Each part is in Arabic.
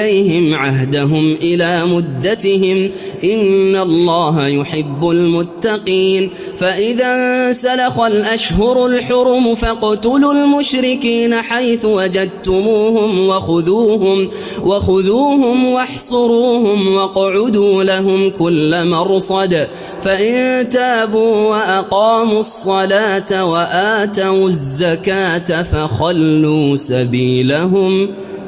إليهم عهدهم إلى مدتهم إن الله يحب المتقين فإذا سلخ الأشهر الحرم فاقتلوا المشركين حيث وجدتموهم وخذوهم وخذوهم واحصروهم واقعدوا لهم كل مرصد فإن تابوا وأقاموا الصلاة وآتوا الزكاة فخلوا سبيلهم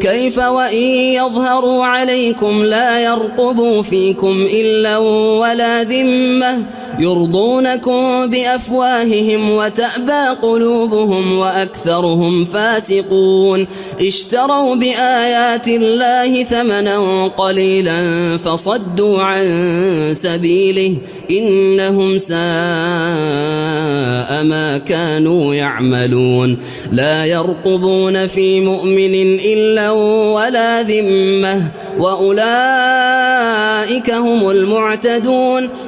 كيف وإن يظهروا عليكم لا يرقبوا فيكم إلا ولا ذمة يرضونكم بأفواههم وتأبى قلوبهم وأكثرهم فاسقون اشتروا بآيات الله ثمنا قليلا فصدوا عن سبيله إنهم ساء ما كانوا يعملون لا يرقبون في مؤمن إلا ولا ذمة. وأولئك هم المعتدون.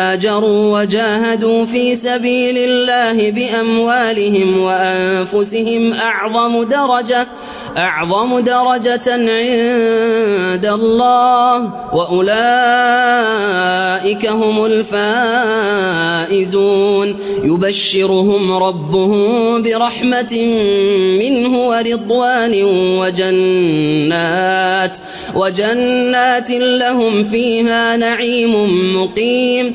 وهاجروا وجاهدوا في سبيل الله بأموالهم وأنفسهم أعظم درجة أعظم درجة عند الله وأولئك هم الفائزون. يبشرهم ربهم برحمة منه ورضوان وجنات وجنات لهم فيها نعيم مقيم.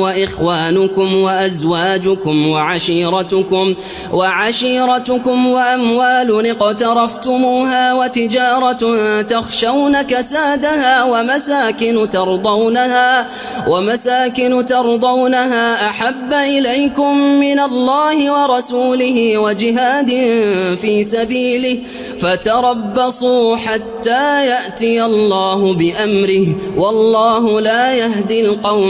وإخوانكم وأزواجكم وعشيرتكم وعشيرتكم وأموال اقترفتموها وتجارة تخشون كسادها ومساكن ترضونها ومساكن ترضونها أحب إليكم من الله ورسوله وجهاد في سبيله فتربصوا حتى يأتي الله بأمره والله لا يهدي القوم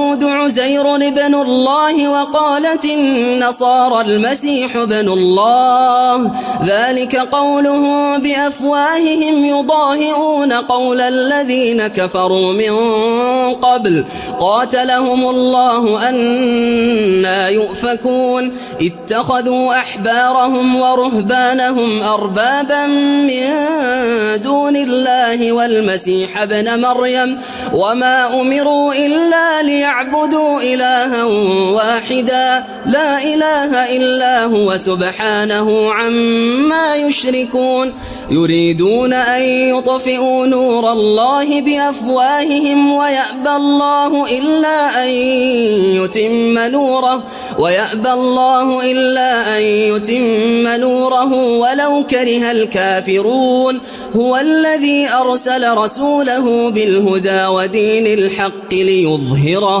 عزير ابن الله وقالت النصارى المسيح ابن الله. ذلك قوله بأفواههم يضاهئون قول الذين كفروا من قبل. قاتلهم الله أنا يؤفكون. اتخذوا أحبارهم ورهبانهم أربابا من دون الله والمسيح ابن مريم. وما أمروا إلا ليعبدوا ليعبدوا إلها واحدا. لا إله إلا هو سبحانه عما يشركون. يريدون أن يطفئوا نور الله بأفواههم ويأبى الله إلا أن يتم نوره. ويأبى الله إلا أن يتم نوره ولو كره الكافرون. هو الذي أرسل رسوله بالهدى ودين الحق ليظهره.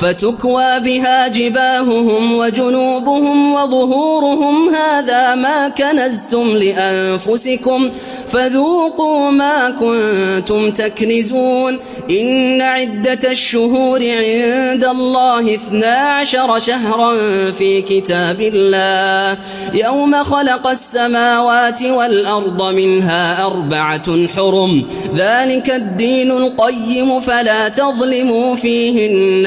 فتكوى بها جباههم وجنوبهم وظهورهم. هذا ما كنزتم لأنفسكم فذوقوا ما كنتم تكنزون. إن عدة الشهور عند الله اثنا عشر شهرا في كتاب الله. يوم خلق السماوات والأرض منها أربعة حرم. ذلك الدين القيم فلا تظلموا فيهن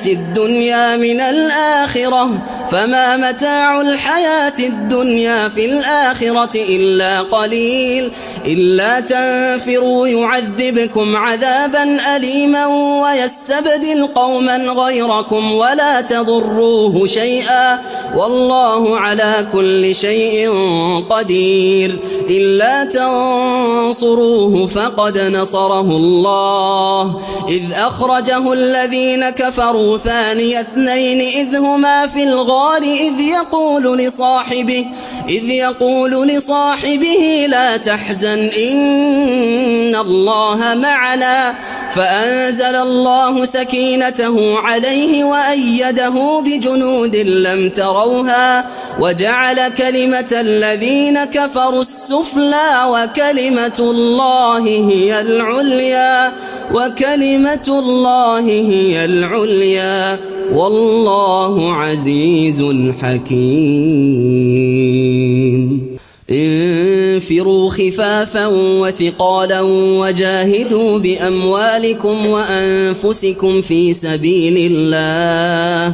الدنيا من الآخرة فما متاع الحياة الدنيا في الآخرة إلا قليل. إلا تنفروا يعذبكم عذابا أليما ويستبدل قوما غيركم ولا تضروه شيئا. والله على كل شيء قدير. إلا تنصروه فقد نصره الله. إذ أخرجه الذين كفروا ثاني اثنين إذ هما في الغار إذ يقول لصاحبه إذ يقول لصاحبه لا تحزن إن الله معنا. فأنزل الله سكينته عليه وأيده بجنود لم تروها وجعل كلمة الذين كفروا السفلى وكلمة الله هي العليا. وكلمة الله هي العليا والله عزيز حكيم. انفروا خفافا وثقالا وجاهدوا بأموالكم وأنفسكم في سبيل الله.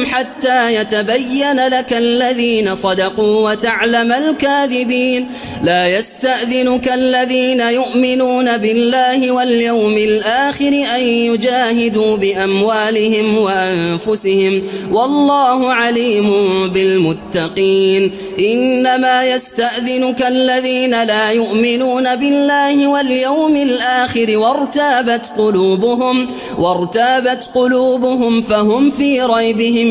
حتى يتبين لك الذين صدقوا وتعلم الكاذبين. لا يستأذنك الذين يؤمنون بالله واليوم الآخر أن يجاهدوا بأموالهم وأنفسهم. أنفسهم والله عليم بالمتقين. إنما يستأذنك الذين لا يؤمنون بالله واليوم الآخر وارتابت قلوبهم وارتابت قلوبهم فهم في ريبهم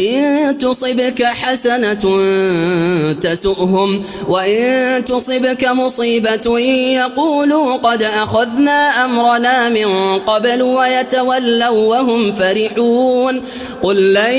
إن تصبك حسنة تسؤهم وإن تصبك مصيبة يقولوا قد أخذنا أمرنا من قبل ويتولوا وهم فرحون. قل لن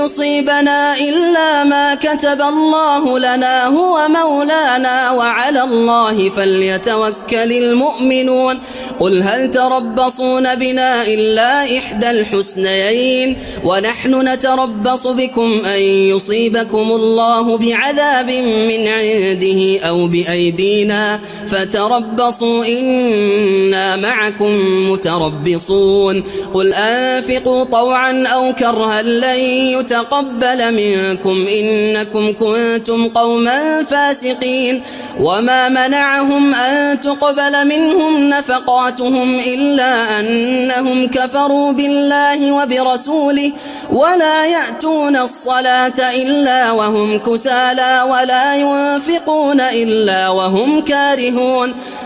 يصيبنا إلا ما كتب الله لنا هو مولانا وعلى الله فليتوكل المؤمنون. قل هل تربصون بنا إلا إحدى الحسنيين ونحن نتربص بكم أن يصيبكم الله بعذاب من عنده أو بأيدينا فتربصوا إنا معكم متربصون قل أنفقوا طوعا أو كرها لن يتقبل منكم إنكم كنتم قوما فاسقين وما منعهم أن تقبل منهم نفقاتهم إلا أنهم كفروا بالله وبرسوله ولا يأتون الصلاة إلا وهم كسالى ولا ينفقون إلا وهم كارهون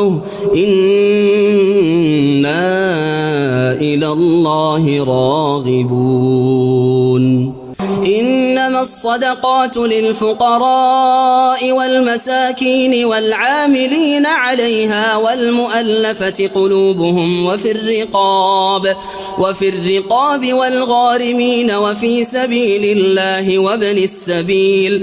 ورسوله إنا إلى الله راغبون. إنما الصدقات للفقراء والمساكين والعاملين عليها والمؤلفة قلوبهم وفي الرقاب وفي الرقاب والغارمين وفي سبيل الله وابن السبيل.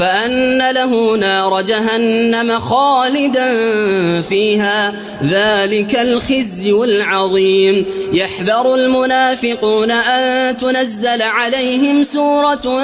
فأن له نار جهنم خالدا فيها. ذلك الخزي العظيم. يحذر المنافقون أن تنزل عليهم سورة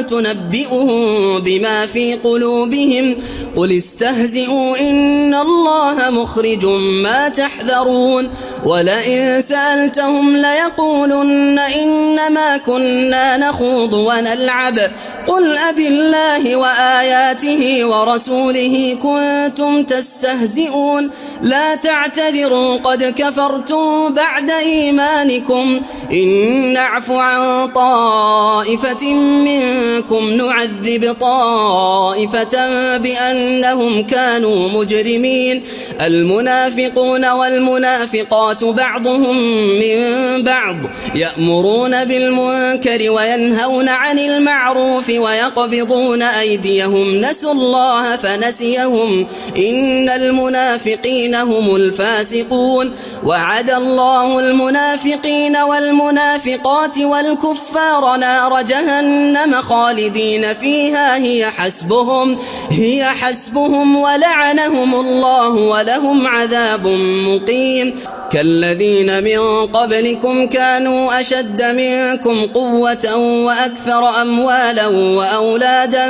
تنبئهم بما في قلوبهم. قل استهزئوا إن الله مخرج ما تحذرون. ولئن سألتهم ليقولن إنما كنا نخوض ونلعب. قل أب الله وآياته ورسوله كنتم تستهزئون. لا تعتذروا قد كفرتم بعد إيمانكم. إن نعف عن طائفة منكم نعذب طائفة بأنهم كانوا مجرمين. المنافقون والمنافقات بعضهم من بعض يأمرون بالمنكر وينهون عن المعروف ويقبضون أيديهم نسوا الله فنسيهم. إن المنافقين هم الفاسقون. وعد الله المنافقين والمنافقات والكفار نار جهنم خالدين فيها هي حسبهم هي حسبهم ولعنهم الله ولهم عذاب مقيم. كالذين من قبلكم كانوا أشد منكم قوة وأكثر أموالا وأولادا.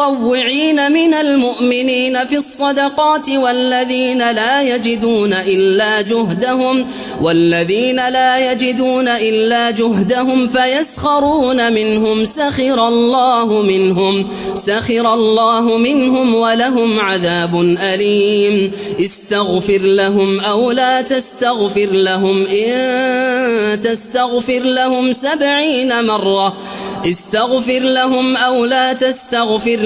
المتطوعين من المؤمنين في الصدقات والذين لا يجدون إلا جهدهم والذين لا يجدون إلا جهدهم فيسخرون منهم سخر الله منهم سخر الله منهم ولهم عذاب أليم. استغفر لهم أو لا تستغفر لهم إن تستغفر لهم سبعين مرة. استغفر لهم أو لا تستغفر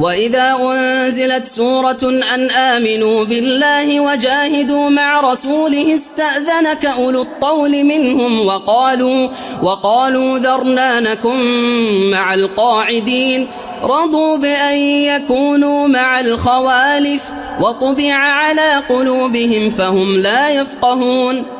وإذا أنزلت سورة أن آمنوا بالله وجاهدوا مع رسوله استأذنك أولو الطول منهم وقالوا وقالوا ذرنا نكن مع القاعدين رضوا بأن يكونوا مع الخوالف وطبع على قلوبهم فهم لا يفقهون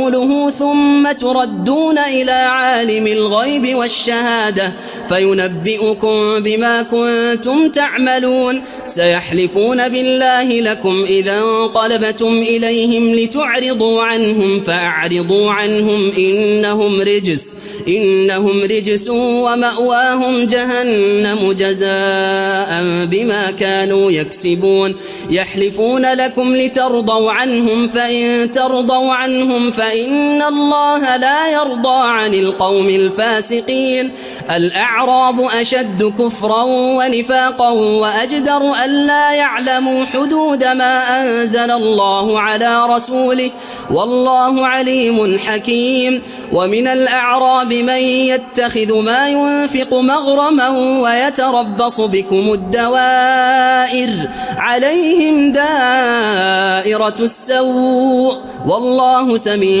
ثم تردون إلى عالم الغيب والشهادة فينبئكم بما كنتم تعملون سيحلفون بالله لكم إذا انقلبتم إليهم لتعرضوا عنهم فأعرضوا عنهم إنهم رجس إنهم رجس ومأواهم جهنم جزاء بما كانوا يكسبون يحلفون لكم لترضوا عنهم فإن ترضوا عنهم فإن إن الله لا يرضى عن القوم الفاسقين الأعراب أشد كفرا ونفاقا وأجدر أن لا يعلموا حدود ما أنزل الله على رسوله والله عليم حكيم. ومن الأعراب من يتخذ ما ينفق مغرما ويتربص بكم الدوائر عليهم دائرة السوء والله سميع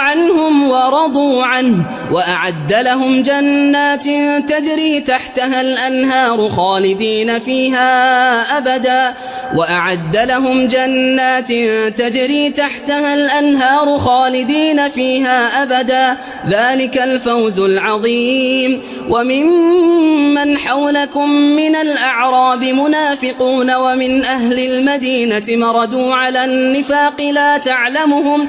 عنهم ورضوا عنه وأعد لهم جنات تجري تحتها الأنهار خالدين فيها أبدا وأعد لهم جنات تجري تحتها الأنهار خالدين فيها أبدا ذلك الفوز العظيم وممن حولكم من الأعراب منافقون ومن أهل المدينة مردوا على النفاق لا تعلمهم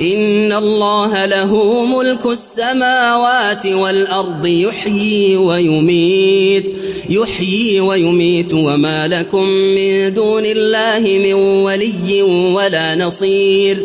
إن الله له ملك السماوات والأرض يحيي ويميت. يحيي ويميت وما لكم من دون الله من ولي ولا نصير.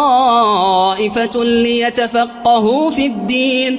طائفة ليتفقهوا في الدين